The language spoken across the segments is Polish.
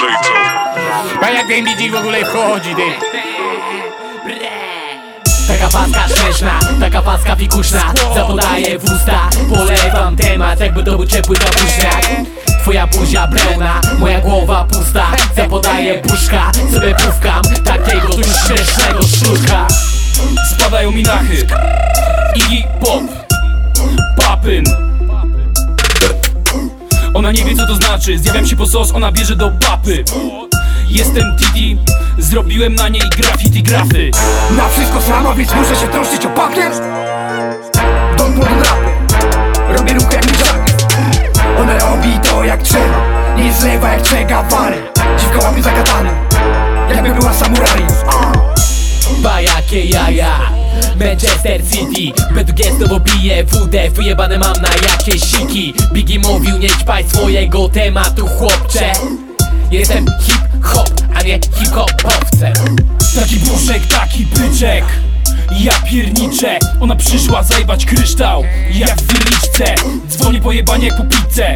Shades A jak ten DJ w ogóle wchodzi, ty? Taka paska śmieszna, taka paska fikuszna Zapodaję w usta, polewam temat Jakby to był ciepły kapuśniak Twoja buzia pełna, moja głowa pusta Zapodaję puszka, sobie pufkam Takiego tu śmiesznego sztuka Spadają mi nachy Iggy Pop Ona nie wie co to znaczy. Zjawiam się po sos, ona bierze do papy. Jestem Titi Zrobiłem na niej graffiti grafy. Na wszystko sama, więc muszę się troszczyć o papier. Don Modern rapper Robię jak Jagger Ona robi to jak trzeba. Nie zlewa jak czeka wary Ba jakie jaja. Manchester City Według znowu bije WD Wyjebane mam na jakieś siki. Biggie mówił nie ćpaj swojego tematu chłopcze. Jestem hip-hop, a nie hip-hopowcem Taki brzuszek, taki byczek. Ja pierniczę, ona przyszła zajebać kryształ. Jak w williczce, dzwonię po jebanie jak po pizzę.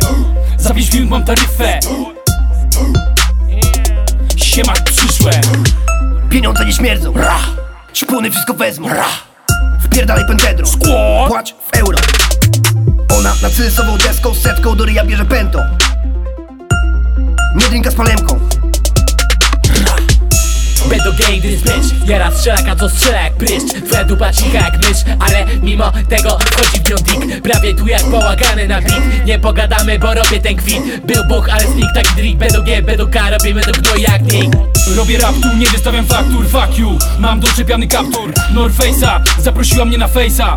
Za 5 minut mam taryfę. Siemak przyszłe. Pieniądze nie śmierdzą Szpony wszystko wezmą. Ra. Wpierdalaj pentedro Skło Płać w euro. Ona narcysową deską setką do ryja bierze pętą. Nie drinka z palemką. Będą gang this bitch Jara strzelaka co strzela jak pryszcz. Dupa cicha jak mysz Ale mimo tego wchodzi w nią dick Prawie tu jak połagany na beat. Nie pogadamy bo robię ten kwit. Był Bóg ale sneak taki drink Będą G, będą K Robimy to gnoj jak nikt Robię rap tu, nie wystawiam faktur, fuck you. Mam doczepiany kaptur, Norface'a Zaprosiła mnie na face'a.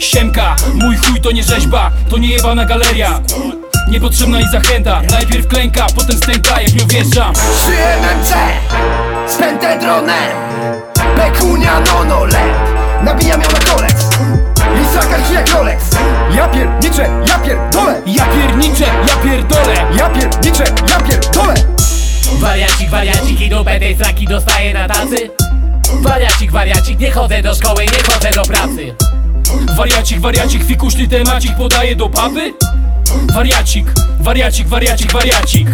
Siemka, mój chuj to nie rzeźba To nie jebana galeria. Niepotrzebna i zachęta Najpierw klęka, potem stęka jak nią wjeżdżam 3 MMC z pentedronem Pekunia nonolep Nabijam ją na kolec. Lisaka ci jak Rolex. Ja pierniczę, ja pierdolę. Ja pierniczę, ja pierdolę. Ja pierniczę, Wariacik, i dupę tej straki dostaję na tacy. Wariacik, wariacik, nie chodzę do szkoły, nie chodzę do pracy. Wariacik, wariacik, fikuśny temacik podaje do papy. Wariacik, wariacik, wariacik, wariacik